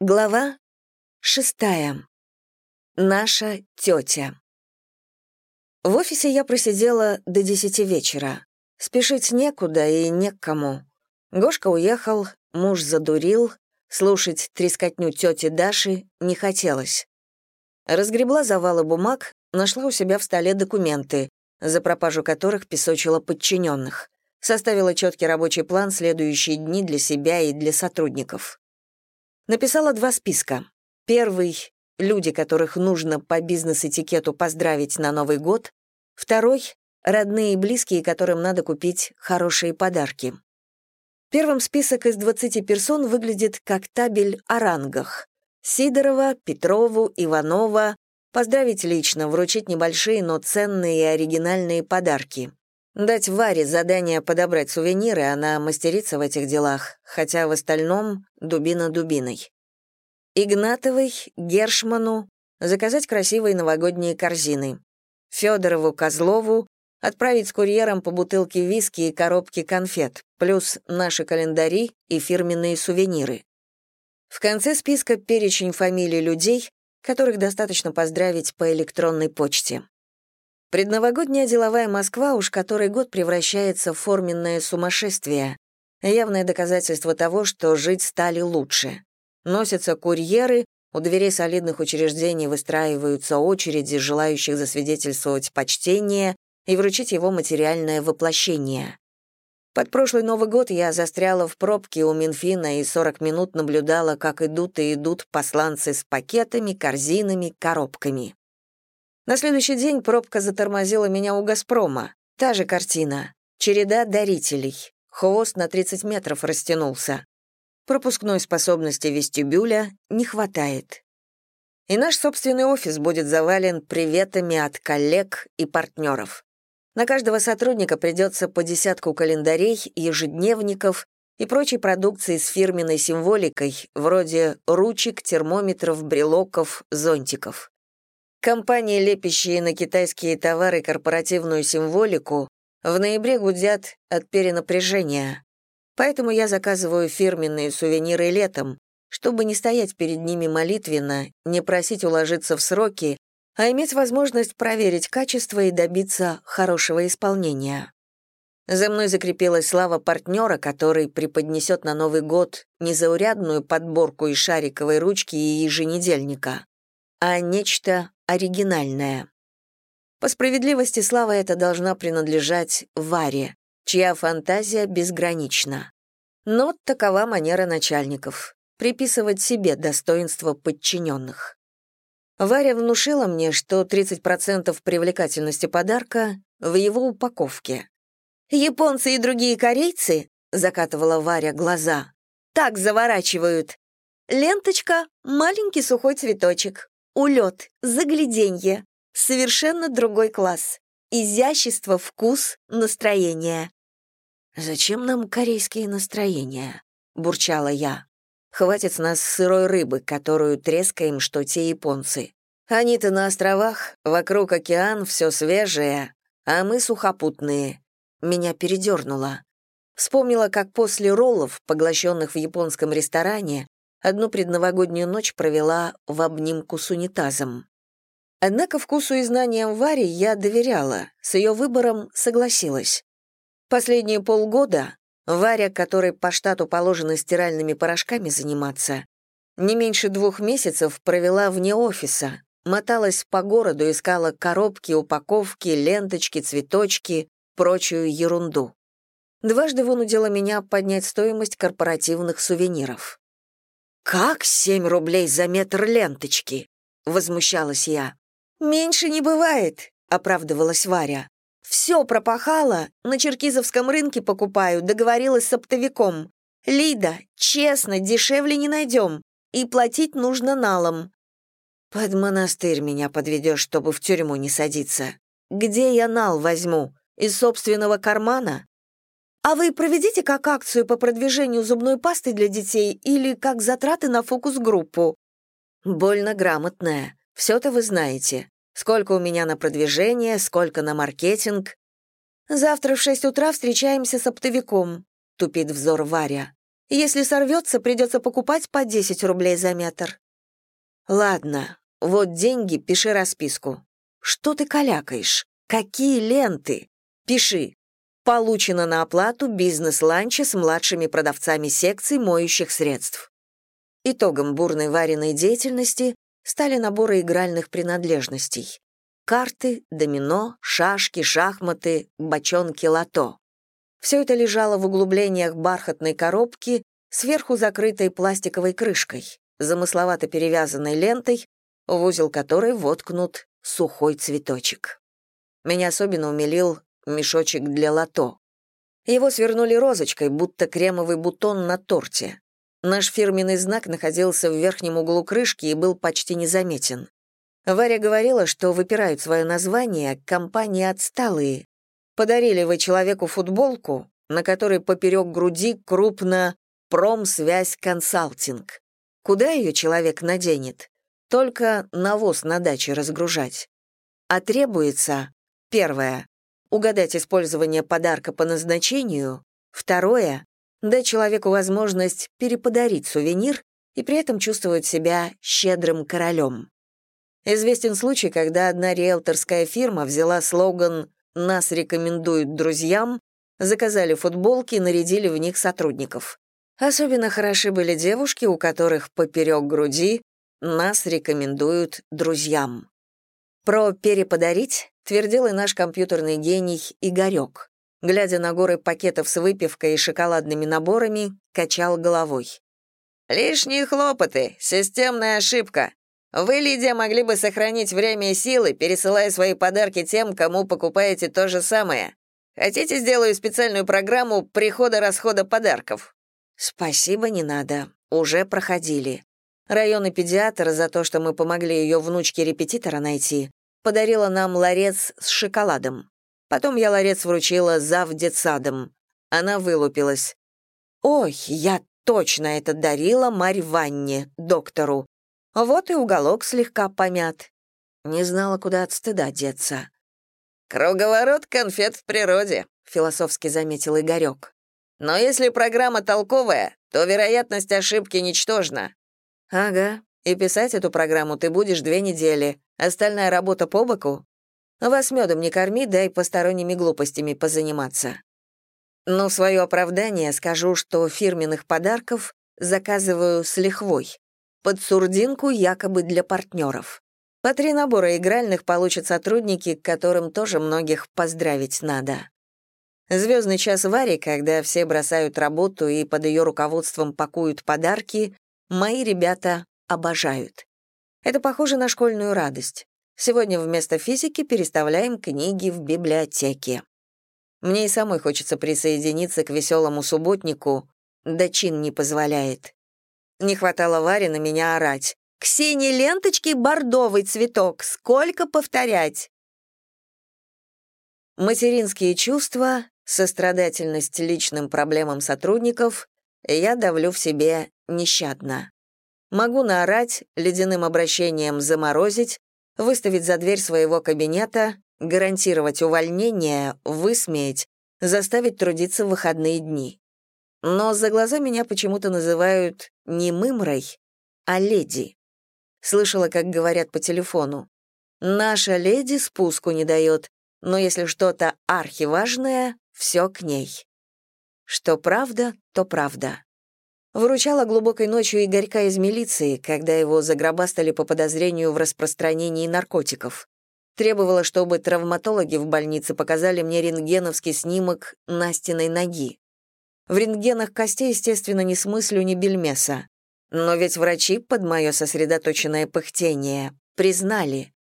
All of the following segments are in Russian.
Глава шестая. Наша тетя. В офисе я просидела до десяти вечера. Спешить некуда и не к кому. Гошка уехал, муж задурил, слушать трескотню тети Даши не хотелось. Разгребла завалы бумаг, нашла у себя в столе документы, за пропажу которых песочила подчиненных. Составила четкий рабочий план следующие дни для себя и для сотрудников. Написала два списка. Первый — люди, которых нужно по бизнес-этикету поздравить на Новый год. Второй — родные и близкие, которым надо купить хорошие подарки. Первым список из 20 персон выглядит как табель о рангах. Сидорова, Петрову, Иванова поздравить лично, вручить небольшие, но ценные и оригинальные подарки. Дать Варе задание подобрать сувениры, она мастерица в этих делах, хотя в остальном дубина дубиной. Игнатовой, Гершману заказать красивые новогодние корзины. Федорову, Козлову отправить с курьером по бутылке виски и коробке конфет, плюс наши календари и фирменные сувениры. В конце списка перечень фамилий людей, которых достаточно поздравить по электронной почте. Предновогодняя деловая Москва уж который год превращается в форменное сумасшествие. Явное доказательство того, что жить стали лучше. Носятся курьеры, у дверей солидных учреждений выстраиваются очереди желающих засвидетельствовать почтение и вручить его материальное воплощение. Под прошлый Новый год я застряла в пробке у Минфина и 40 минут наблюдала, как идут и идут посланцы с пакетами, корзинами, коробками. На следующий день пробка затормозила меня у «Газпрома». Та же картина. Череда дарителей. Хвост на 30 метров растянулся. Пропускной способности вестибюля не хватает. И наш собственный офис будет завален приветами от коллег и партнеров. На каждого сотрудника придется по десятку календарей, ежедневников и прочей продукции с фирменной символикой, вроде ручек, термометров, брелоков, зонтиков. Компании, лепящие на китайские товары корпоративную символику, в ноябре гудят от перенапряжения. Поэтому я заказываю фирменные сувениры летом, чтобы не стоять перед ними молитвенно, не просить уложиться в сроки, а иметь возможность проверить качество и добиться хорошего исполнения. За мной закрепилась слава партнера, который преподнесет на Новый год незаурядную подборку из шариковой ручки и еженедельника, а нечто оригинальное. По справедливости, слава эта должна принадлежать Варе, чья фантазия безгранична. Но такова манера начальников — приписывать себе достоинство подчиненных. Варя внушила мне, что 30% привлекательности подарка в его упаковке. «Японцы и другие корейцы», — закатывала Варя глаза, — «так заворачивают. Ленточка — маленький сухой цветочек, Улет, загляденье. Совершенно другой класс. Изящество, вкус, настроение. «Зачем нам корейские настроения?» — бурчала я. «Хватит с нас сырой рыбы, которую трескаем, что те японцы. Они-то на островах, вокруг океан, все свежее, а мы сухопутные». Меня передернуло. Вспомнила, как после роллов, поглощенных в японском ресторане, одну предновогоднюю ночь провела в обнимку с унитазом. Однако вкусу и знаниям Вари я доверяла, с ее выбором согласилась. Последние полгода Варя, которой по штату положено стиральными порошками заниматься, не меньше двух месяцев провела вне офиса, моталась по городу, искала коробки, упаковки, ленточки, цветочки, прочую ерунду. Дважды вынудила меня поднять стоимость корпоративных сувениров. «Как семь рублей за метр ленточки?» — возмущалась я. «Меньше не бывает», — оправдывалась Варя. «Все пропахала, на черкизовском рынке покупаю, договорилась с оптовиком. Лида, честно, дешевле не найдем, и платить нужно налом». «Под монастырь меня подведешь, чтобы в тюрьму не садиться. Где я нал возьму? Из собственного кармана?» А вы проведите как акцию по продвижению зубной пасты для детей или как затраты на фокус-группу? Больно грамотная. Все-то вы знаете. Сколько у меня на продвижение, сколько на маркетинг. Завтра в шесть утра встречаемся с оптовиком, тупит взор Варя. Если сорвется, придется покупать по 10 рублей за метр». «Ладно, вот деньги, пиши расписку». «Что ты калякаешь? Какие ленты? Пиши. Получено на оплату бизнес-ланча с младшими продавцами секций моющих средств». Итогом бурной вареной деятельности стали наборы игральных принадлежностей. Карты, домино, шашки, шахматы, бочонки лото. Все это лежало в углублениях бархатной коробки, сверху закрытой пластиковой крышкой, замысловато перевязанной лентой, в узел которой воткнут сухой цветочек. Меня особенно умилил мешочек для лото. Его свернули розочкой, будто кремовый бутон на торте. Наш фирменный знак находился в верхнем углу крышки и был почти незаметен. Варя говорила, что выпирают свое название компании «Отсталые». Подарили вы человеку футболку, на которой поперек груди крупно «Промсвязь консалтинг». Куда ее человек наденет? Только навоз на даче разгружать. А требуется, первое, угадать использование подарка по назначению, второе, дать человеку возможность переподарить сувенир и при этом чувствовать себя щедрым королем. Известен случай, когда одна риэлторская фирма взяла слоган «Нас рекомендуют друзьям», заказали футболки и нарядили в них сотрудников. Особенно хороши были девушки, у которых поперек груди «Нас рекомендуют друзьям». Про «переподарить» твердил и наш компьютерный гений Игорек глядя на горы пакетов с выпивкой и шоколадными наборами, качал головой. «Лишние хлопоты, системная ошибка. Вы, Лидия, могли бы сохранить время и силы, пересылая свои подарки тем, кому покупаете то же самое. Хотите, сделаю специальную программу прихода-расхода подарков?» «Спасибо, не надо. Уже проходили. Районный педиатр за то, что мы помогли ее внучке репетитора найти, подарила нам ларец с шоколадом. Потом я ларец вручила зав детсадом. Она вылупилась. «Ой, я точно это дарила Марь Ванне, доктору. Вот и уголок слегка помят». Не знала, куда от стыда деться. «Круговорот конфет в природе», — философски заметил Игорек. «Но если программа толковая, то вероятность ошибки ничтожна». «Ага, и писать эту программу ты будешь две недели. Остальная работа по боку?» Вас медом не корми, дай посторонними глупостями позаниматься. Но в свое оправдание скажу, что фирменных подарков заказываю с лихвой. Под сурдинку якобы для партнеров. По три набора игральных получат сотрудники, которым тоже многих поздравить надо. Звездный час Вари, когда все бросают работу и под ее руководством пакуют подарки, мои ребята обожают. Это похоже на школьную радость. Сегодня вместо физики переставляем книги в библиотеке. Мне и самой хочется присоединиться к веселому субботнику, да чин не позволяет. Не хватало Варе на меня орать. «К синей ленточке бордовый цветок, сколько повторять?» Материнские чувства, сострадательность личным проблемам сотрудников я давлю в себе нещадно. Могу наорать, ледяным обращением заморозить, выставить за дверь своего кабинета, гарантировать увольнение, высмеять, заставить трудиться в выходные дни. Но за глаза меня почему-то называют не Мымрой, а леди. Слышала, как говорят по телефону. Наша леди спуску не дает, но если что-то архиважное, все к ней. Что правда, то правда. Выручала глубокой ночью Игорька из милиции, когда его загробастали по подозрению в распространении наркотиков. Требовала, чтобы травматологи в больнице показали мне рентгеновский снимок Настиной ноги. В рентгенах костей, естественно, ни смыслю, ни бельмеса. Но ведь врачи под мое сосредоточенное пыхтение признали.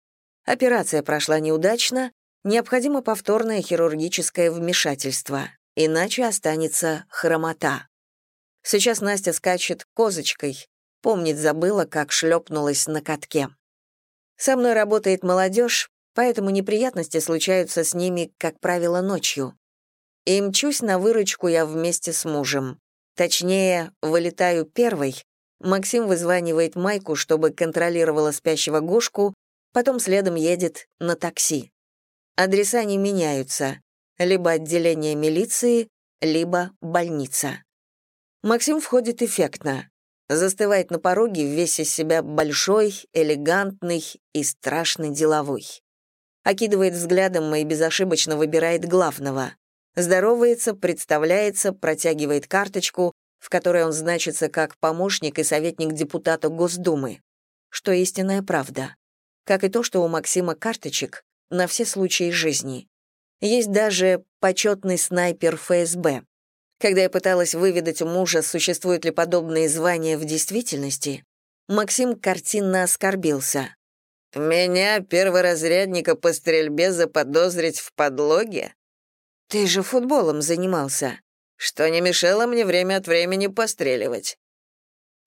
Операция прошла неудачно, необходимо повторное хирургическое вмешательство, иначе останется хромота. Сейчас Настя скачет козочкой, помнить забыла, как шлепнулась на катке. Со мной работает молодежь, поэтому неприятности случаются с ними, как правило, ночью. И мчусь на выручку я вместе с мужем. Точнее, вылетаю первой. Максим вызванивает Майку, чтобы контролировала спящего Гошку, потом следом едет на такси. Адреса не меняются. Либо отделение милиции, либо больница. Максим входит эффектно. Застывает на пороге, весь из себя большой, элегантный и страшный деловой. Окидывает взглядом и безошибочно выбирает главного. Здоровается, представляется, протягивает карточку, в которой он значится как помощник и советник депутата Госдумы. Что истинная правда. Как и то, что у Максима карточек на все случаи жизни. Есть даже почетный снайпер ФСБ. Когда я пыталась выведать у мужа, существуют ли подобные звания в действительности, Максим картинно оскорбился. «Меня, перворазрядника по стрельбе, заподозрить в подлоге? Ты же футболом занимался, что не мешало мне время от времени постреливать».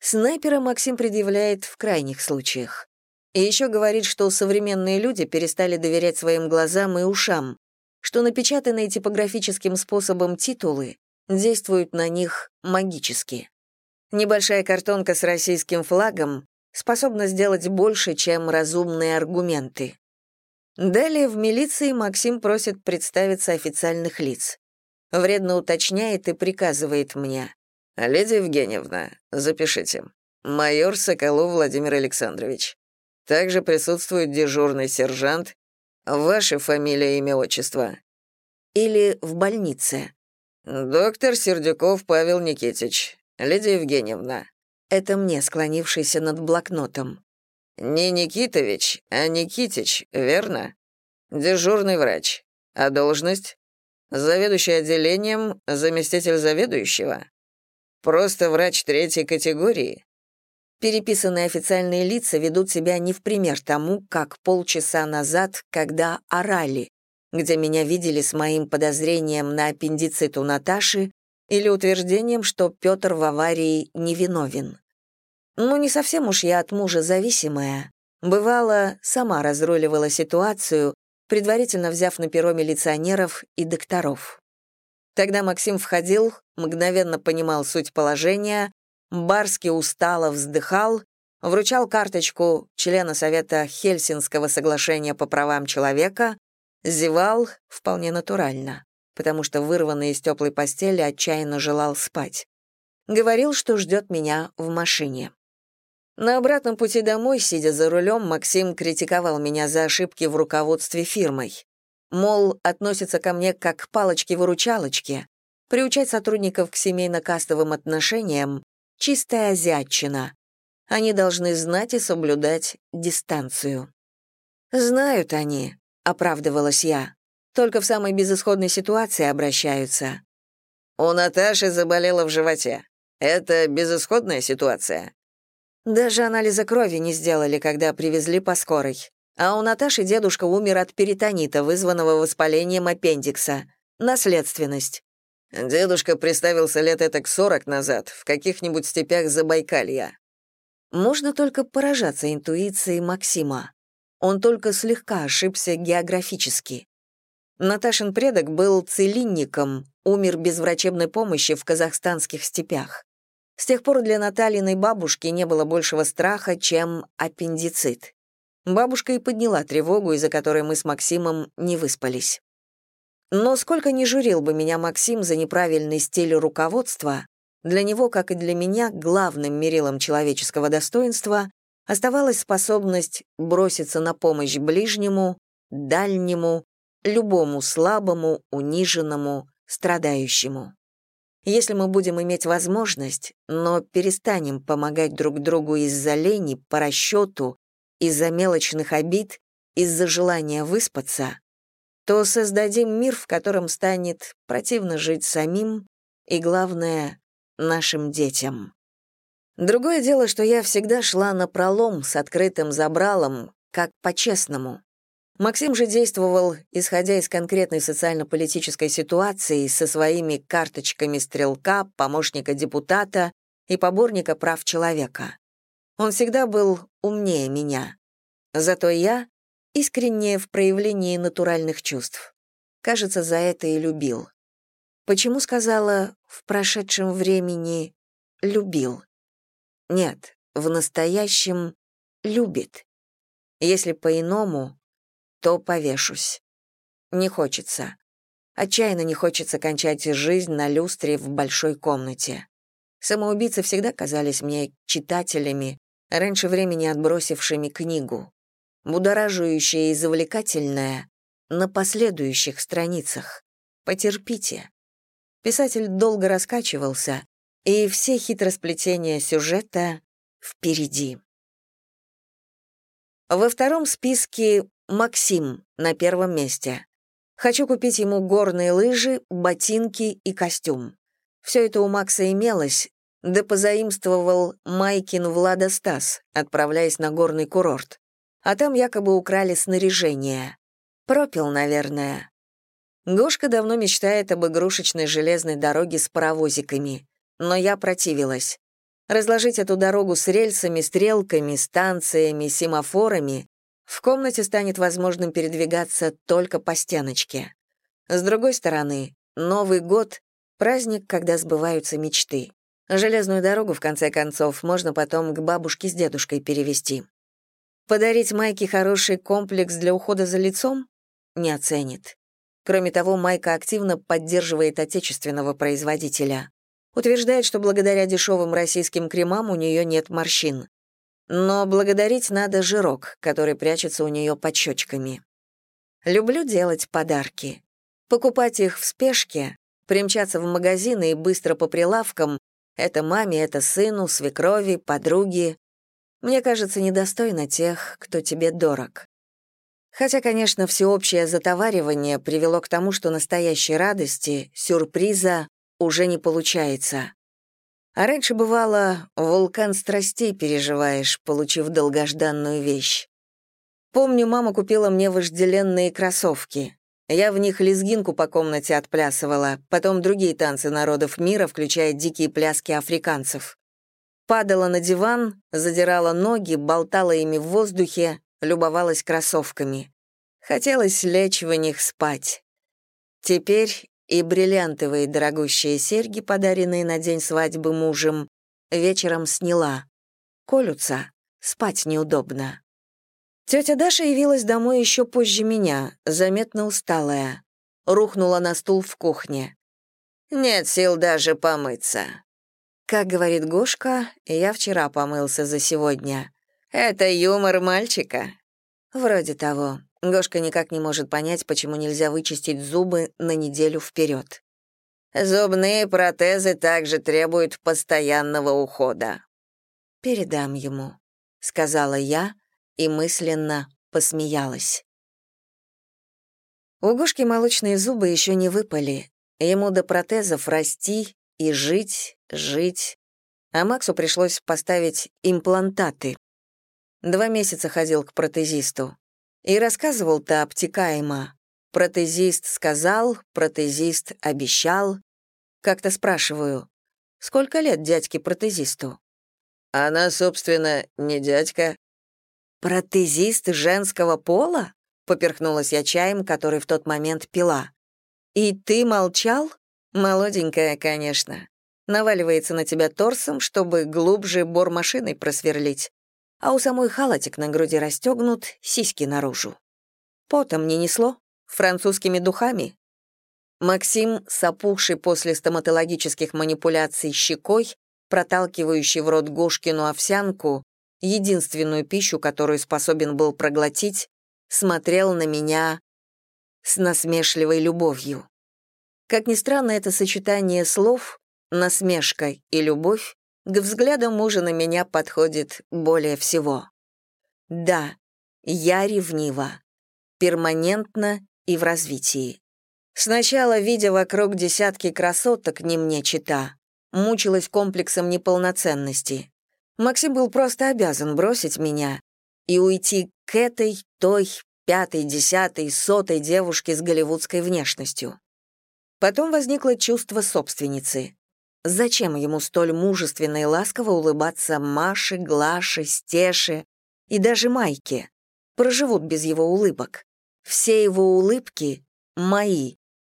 Снайпера Максим предъявляет в крайних случаях. И еще говорит, что современные люди перестали доверять своим глазам и ушам, что напечатанные типографическим способом титулы действуют на них магически. Небольшая картонка с российским флагом способна сделать больше, чем разумные аргументы. Далее в милиции Максим просит представиться официальных лиц. Вредно уточняет и приказывает мне. «Леди Евгеньевна, запишите. Майор Соколов Владимир Александрович. Также присутствует дежурный сержант. Ваша фамилия, имя, отчество». Или в больнице. «Доктор Сердюков Павел Никитич. Лидия Евгеньевна». Это мне, склонившийся над блокнотом. «Не Никитович, а Никитич, верно? Дежурный врач. А должность? Заведующий отделением, заместитель заведующего? Просто врач третьей категории?» Переписанные официальные лица ведут себя не в пример тому, как полчаса назад, когда орали, где меня видели с моим подозрением на аппендицит у Наташи или утверждением, что Петр в аварии невиновен. Ну, не совсем уж я от мужа зависимая. Бывало, сама разруливала ситуацию, предварительно взяв на перо милиционеров и докторов. Тогда Максим входил, мгновенно понимал суть положения, барски устало вздыхал, вручал карточку члена Совета Хельсинского соглашения по правам человека, Зевал вполне натурально, потому что вырванный из теплой постели отчаянно желал спать. Говорил, что ждет меня в машине. На обратном пути домой, сидя за рулем, Максим критиковал меня за ошибки в руководстве фирмой. Мол, относится ко мне как к палочке-выручалочке, приучать сотрудников к семейно-кастовым отношениям — чистая азиатчина. Они должны знать и соблюдать дистанцию. Знают они, оправдывалась я. Только в самой безысходной ситуации обращаются. У Наташи заболело в животе. Это безысходная ситуация. Даже анализа крови не сделали, когда привезли по скорой. А у Наташи дедушка умер от перитонита, вызванного воспалением аппендикса. Наследственность. Дедушка приставился лет этак сорок назад, в каких-нибудь степях Забайкалья. Можно только поражаться интуицией Максима. Он только слегка ошибся географически. Наташин предок был целинником, умер без врачебной помощи в казахстанских степях. С тех пор для Наталиной бабушки не было большего страха, чем аппендицит. Бабушка и подняла тревогу, из-за которой мы с Максимом не выспались. Но сколько ни журил бы меня Максим за неправильный стиль руководства, для него, как и для меня, главным мерилом человеческого достоинства оставалась способность броситься на помощь ближнему, дальнему, любому слабому, униженному, страдающему. Если мы будем иметь возможность, но перестанем помогать друг другу из-за лени, по расчету, из-за мелочных обид, из-за желания выспаться, то создадим мир, в котором станет противно жить самим и, главное, нашим детям. Другое дело, что я всегда шла на пролом с открытым забралом, как по-честному. Максим же действовал, исходя из конкретной социально-политической ситуации, со своими карточками стрелка, помощника депутата и поборника прав человека. Он всегда был умнее меня. Зато я искренне в проявлении натуральных чувств. Кажется, за это и любил. Почему сказала «в прошедшем времени» «любил»? Нет, в настоящем любит. Если по-иному, то повешусь. Не хочется. Отчаянно не хочется кончать жизнь на люстре в большой комнате. Самоубийцы всегда казались мне читателями, раньше времени отбросившими книгу. Будоражащая и завлекательная на последующих страницах. Потерпите. Писатель долго раскачивался, и все хитросплетения сюжета впереди. Во втором списке Максим на первом месте. Хочу купить ему горные лыжи, ботинки и костюм. Все это у Макса имелось, да позаимствовал Майкин Влада Стас, отправляясь на горный курорт. А там якобы украли снаряжение. Пропил, наверное. Гошка давно мечтает об игрушечной железной дороге с паровозиками, но я противилась. Разложить эту дорогу с рельсами, стрелками, станциями, семафорами в комнате станет возможным передвигаться только по стеночке. С другой стороны, Новый год — праздник, когда сбываются мечты. Железную дорогу, в конце концов, можно потом к бабушке с дедушкой перевести. Подарить Майке хороший комплекс для ухода за лицом? Не оценит. Кроме того, Майка активно поддерживает отечественного производителя. Утверждает, что благодаря дешевым российским кремам у нее нет морщин. Но благодарить надо жирок, который прячется у нее под щечками. Люблю делать подарки. Покупать их в спешке, примчаться в магазины и быстро по прилавкам — это маме, это сыну, свекрови, подруге. Мне кажется, недостойно тех, кто тебе дорог. Хотя, конечно, всеобщее затоваривание привело к тому, что настоящей радости, сюрприза уже не получается. А раньше бывало, вулкан страстей переживаешь, получив долгожданную вещь. Помню, мама купила мне вожделенные кроссовки. Я в них лезгинку по комнате отплясывала, потом другие танцы народов мира, включая дикие пляски африканцев. Падала на диван, задирала ноги, болтала ими в воздухе, любовалась кроссовками. Хотелось лечь в них спать. Теперь и бриллиантовые дорогущие серьги, подаренные на день свадьбы мужем, вечером сняла. Колются, спать неудобно. Тетя Даша явилась домой еще позже меня, заметно усталая. Рухнула на стул в кухне. «Нет сил даже помыться». Как говорит Гошка, я вчера помылся за сегодня. «Это юмор мальчика?» Вроде того. Гошка никак не может понять, почему нельзя вычистить зубы на неделю вперед. Зубные протезы также требуют постоянного ухода. Передам ему, сказала я и мысленно посмеялась. У Гошки молочные зубы еще не выпали. Ему до протезов расти и жить, жить. А Максу пришлось поставить имплантаты. Два месяца ходил к протезисту. И рассказывал-то обтекаемо. Протезист сказал, протезист обещал. Как-то спрашиваю, сколько лет дядьке-протезисту? Она, собственно, не дядька. Протезист женского пола? Поперхнулась я чаем, который в тот момент пила. И ты молчал? Молоденькая, конечно. Наваливается на тебя торсом, чтобы глубже бор машиной просверлить а у самой халатик на груди расстегнут, сиськи наружу. Потом не несло, французскими духами. Максим, сопухший после стоматологических манипуляций щекой, проталкивающий в рот Гошкину овсянку, единственную пищу, которую способен был проглотить, смотрел на меня с насмешливой любовью. Как ни странно, это сочетание слов «насмешка» и «любовь» к взглядам мужа на меня подходит более всего. Да, я ревнива. Перманентно и в развитии. Сначала, видя вокруг десятки красоток, не мне чита, мучилась комплексом неполноценности. Максим был просто обязан бросить меня и уйти к этой, той, пятой, десятой, сотой девушке с голливудской внешностью. Потом возникло чувство собственницы. Зачем ему столь мужественно и ласково улыбаться Маше, Глаше, Стеше и даже Майке? Проживут без его улыбок. Все его улыбки — мои,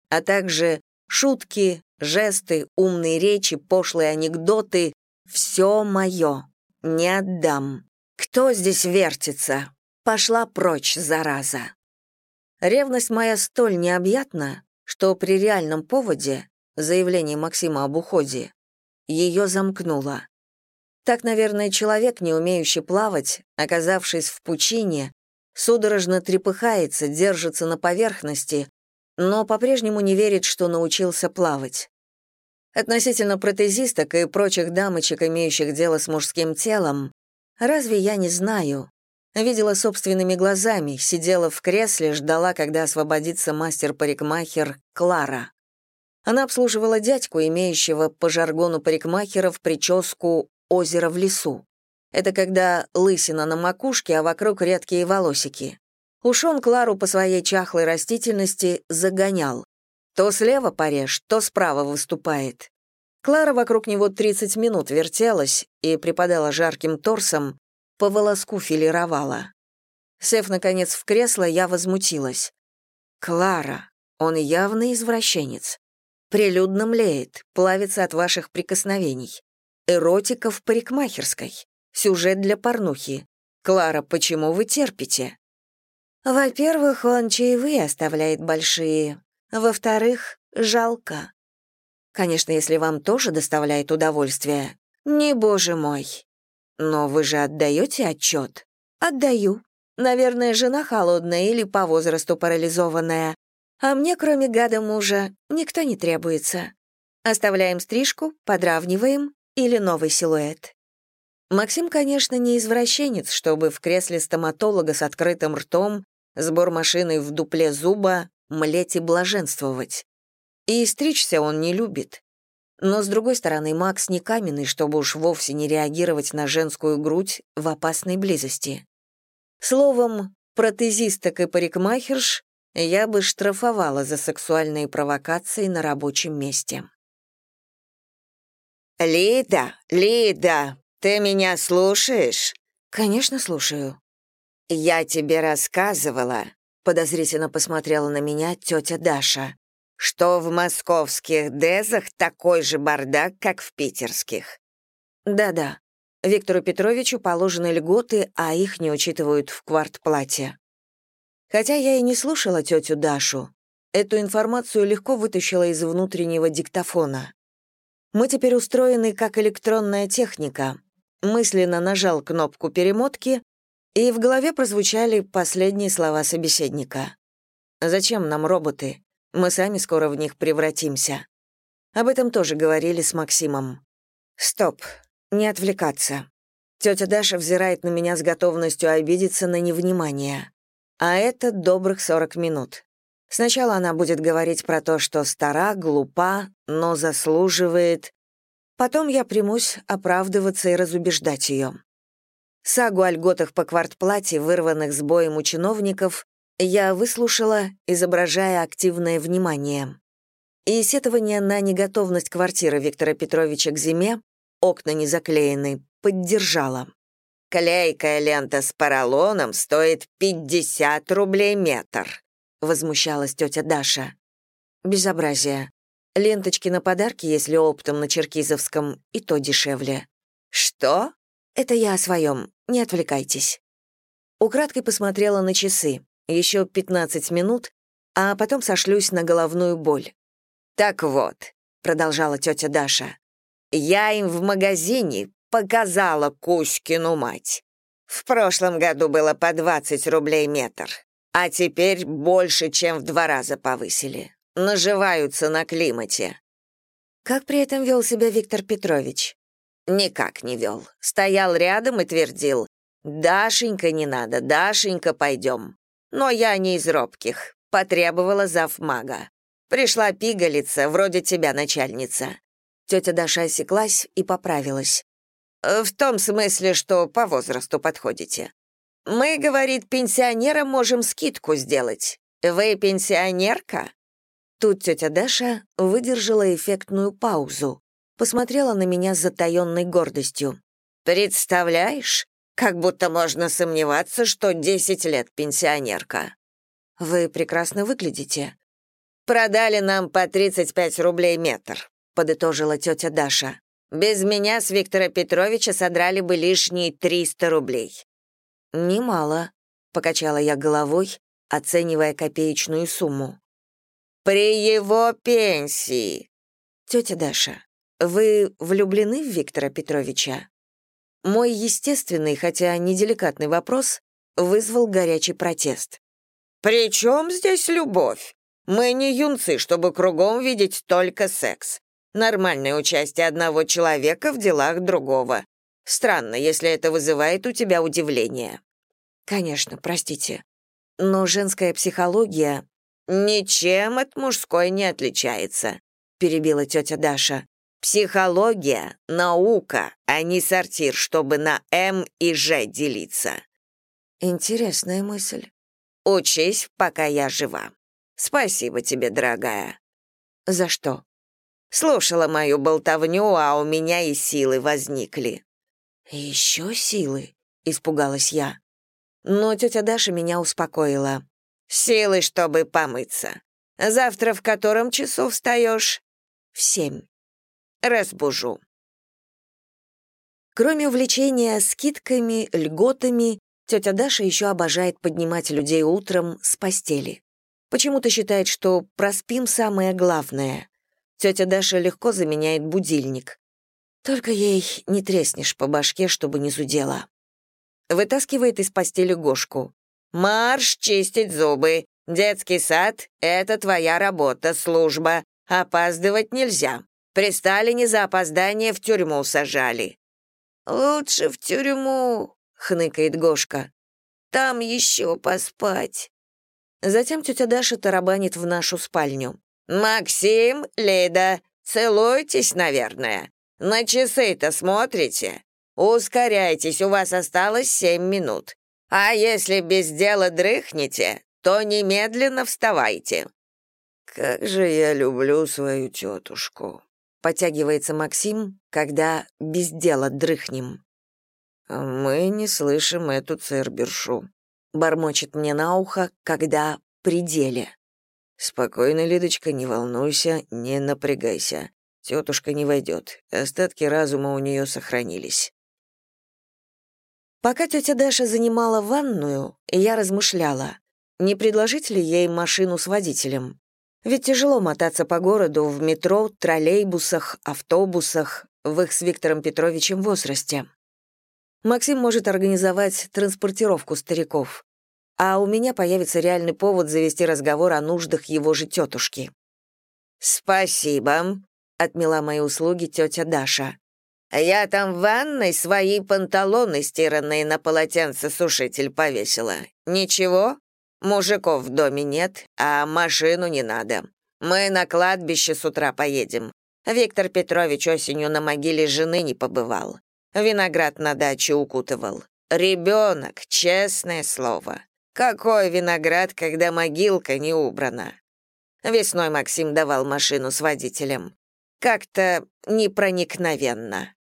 а также шутки, жесты, умные речи, пошлые анекдоты — все мое. Не отдам. Кто здесь вертится? Пошла прочь, зараза. Ревность моя столь необъятна, что при реальном поводе заявление Максима об уходе, ее замкнуло. Так, наверное, человек, не умеющий плавать, оказавшись в пучине, судорожно трепыхается, держится на поверхности, но по-прежнему не верит, что научился плавать. Относительно протезисток и прочих дамочек, имеющих дело с мужским телом, разве я не знаю? Видела собственными глазами, сидела в кресле, ждала, когда освободится мастер-парикмахер Клара. Она обслуживала дядьку, имеющего по жаргону парикмахеров прическу «озеро в лесу». Это когда лысина на макушке, а вокруг редкие волосики. Уж он Клару по своей чахлой растительности загонял. То слева порежь, то справа выступает. Клара вокруг него 30 минут вертелась и припадала жарким торсом, по волоску филировала. Сев, наконец, в кресло, я возмутилась. «Клара, он явно извращенец. Прилюдно млеет, плавится от ваших прикосновений. Эротика в парикмахерской. Сюжет для порнухи. Клара, почему вы терпите?» «Во-первых, он чаевые оставляет большие. Во-вторых, жалко. Конечно, если вам тоже доставляет удовольствие. Не боже мой. Но вы же отдаете отчет? Отдаю. Наверное, жена холодная или по возрасту парализованная. А мне, кроме гада мужа, никто не требуется. Оставляем стрижку, подравниваем или новый силуэт. Максим, конечно, не извращенец, чтобы в кресле стоматолога с открытым ртом, сбор машины в дупле зуба, млеть и блаженствовать. И стричься он не любит. Но, с другой стороны, Макс не каменный, чтобы уж вовсе не реагировать на женскую грудь в опасной близости. Словом, протезисток и парикмахерш я бы штрафовала за сексуальные провокации на рабочем месте. «Лида, Лида, ты меня слушаешь?» «Конечно, слушаю». «Я тебе рассказывала», — подозрительно посмотрела на меня тетя Даша, что в московских дезах такой же бардак, как в питерских. Да-да, Виктору Петровичу положены льготы, а их не учитывают в квартплате. Хотя я и не слушала тетю Дашу, эту информацию легко вытащила из внутреннего диктофона. Мы теперь устроены как электронная техника. Мысленно нажал кнопку перемотки, и в голове прозвучали последние слова собеседника. «Зачем нам роботы? Мы сами скоро в них превратимся. Об этом тоже говорили с Максимом. Стоп, не отвлекаться. Тетя Даша взирает на меня с готовностью обидеться на невнимание. А это добрых 40 минут. Сначала она будет говорить про то, что стара, глупа, но заслуживает. Потом я примусь оправдываться и разубеждать ее. Сагу о льготах по квартплате, вырванных с боем у чиновников, я выслушала, изображая активное внимание. И сетование на неготовность квартиры Виктора Петровича к зиме, окна не заклеены, поддержала. «Клейкая лента с поролоном стоит 50 рублей метр», — возмущалась тетя Даша. «Безобразие. Ленточки на подарки, если оптом на Черкизовском, и то дешевле». «Что?» «Это я о своем. Не отвлекайтесь». Украдкой посмотрела на часы еще 15 минут, а потом сошлюсь на головную боль. «Так вот», — продолжала тетя Даша, «я им в магазине показала Кузькину мать. В прошлом году было по 20 рублей метр, а теперь больше, чем в два раза повысили. Наживаются на климате». Как при этом вел себя Виктор Петрович? Никак не вел. Стоял рядом и твердил, «Дашенька не надо, Дашенька, пойдем». Но я не из робких. Потребовала завмага. Пришла пигалица, вроде тебя, начальница. Тетя Даша осеклась и поправилась. «Э, «В том смысле, что по возрасту подходите. Мы, говорит, пенсионерам можем скидку сделать. Вы пенсионерка?» Тут тетя Даша выдержала эффектную паузу, посмотрела на меня с затаённой гордостью. «Представляешь, как будто можно сомневаться, что 10 лет пенсионерка. Вы прекрасно выглядите. Продали нам по 35 рублей метр, подытожила тетя Даша. Без меня с Виктора Петровича содрали бы лишние 300 рублей. Немало, покачала я головой, оценивая копеечную сумму. При его пенсии. Тетя Даша, вы влюблены в Виктора Петровича? Мой естественный, хотя неделикатный вопрос вызвал горячий протест. «При чем здесь любовь? Мы не юнцы, чтобы кругом видеть только секс. Нормальное участие одного человека в делах другого. Странно, если это вызывает у тебя удивление». «Конечно, простите. Но женская психология...» «Ничем от мужской не отличается», — перебила тетя Даша. «Психология — наука, а не сортир, чтобы на М и Ж делиться». Интересная мысль. «Учись, пока я жива. Спасибо тебе, дорогая». «За что?» Слушала мою болтовню, а у меня и силы возникли. «Еще силы?» — испугалась я. Но тетя Даша меня успокоила. «Силы, чтобы помыться. Завтра в котором часу встаешь?» «В семь». «Разбужу». Кроме увлечения скидками, льготами, тетя Даша еще обожает поднимать людей утром с постели. Почему-то считает, что проспим самое главное. Тетя Даша легко заменяет будильник. Только ей не треснешь по башке, чтобы не зудела. Вытаскивает из постели Гошку. «Марш чистить зубы. Детский сад — это твоя работа, служба. Опаздывать нельзя. При Сталине за опоздание в тюрьму сажали». «Лучше в тюрьму», — хныкает Гошка. «Там еще поспать». Затем тетя Даша тарабанит в нашу спальню. «Максим, Лида, целуйтесь, наверное. На часы-то смотрите? Ускоряйтесь, у вас осталось семь минут. А если без дела дрыхнете, то немедленно вставайте». «Как же я люблю свою тетушку», — потягивается Максим, когда без дела дрыхнем. «Мы не слышим эту цербершу», — бормочет мне на ухо, когда пределе. «Спокойно, Лидочка, не волнуйся, не напрягайся. Тетушка не войдет. Остатки разума у нее сохранились. Пока тетя Даша занимала ванную, я размышляла, не предложить ли ей машину с водителем. Ведь тяжело мотаться по городу в метро, троллейбусах, автобусах в их с Виктором Петровичем возрасте. Максим может организовать транспортировку стариков, а у меня появится реальный повод завести разговор о нуждах его же тетушки. «Спасибо», отмела мои услуги тетя Даша. «Я там в ванной свои панталоны стиранные на полотенце-сушитель повесила. Ничего? Мужиков в доме нет, а машину не надо. Мы на кладбище с утра поедем. Виктор Петрович осенью на могиле жены не побывал. Виноград на даче укутывал. Ребенок, честное слово. Какой виноград, когда могилка не убрана? Весной Максим давал машину с водителем. Как-то непроникновенно».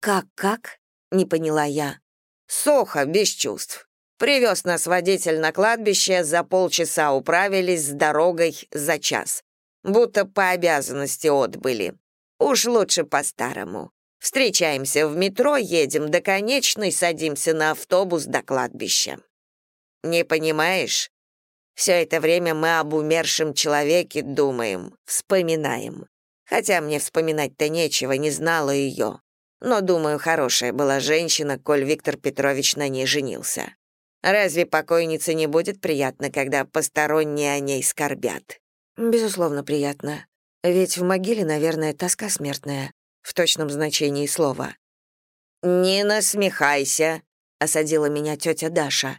«Как-как?» — не поняла я. «Сухо, без чувств. Привез нас водитель на кладбище, за полчаса управились с дорогой за час. Будто по обязанности отбыли. Уж лучше по-старому. Встречаемся в метро, едем до конечной, садимся на автобус до кладбища. Не понимаешь? Все это время мы об умершем человеке думаем, вспоминаем. Хотя мне вспоминать-то нечего, не знала ее. Но, думаю, хорошая была женщина, коль Виктор Петрович на ней женился. Разве покойнице не будет приятно, когда посторонние о ней скорбят? Безусловно, приятно. Ведь в могиле, наверное, тоска смертная, в точном значении слова. «Не насмехайся», — осадила меня тетя Даша.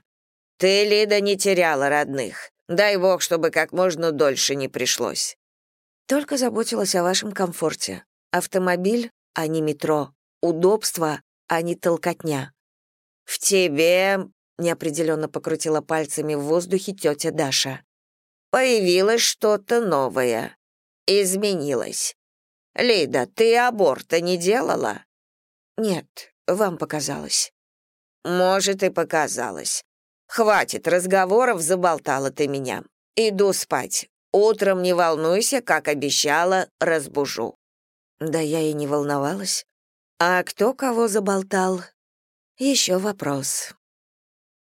«Ты, Лида, не теряла родных. Дай бог, чтобы как можно дольше не пришлось. Только заботилась о вашем комфорте. Автомобиль, а не метро. Удобство, а не толкотня. «В тебе...» — неопределенно покрутила пальцами в воздухе тетя Даша. «Появилось что-то новое. Изменилось. Лида, ты аборта не делала?» «Нет, вам показалось». «Может, и показалось. Хватит разговоров, заболтала ты меня. Иду спать. Утром не волнуйся, как обещала, разбужу». Да я и не волновалась. А кто кого заболтал? Еще вопрос.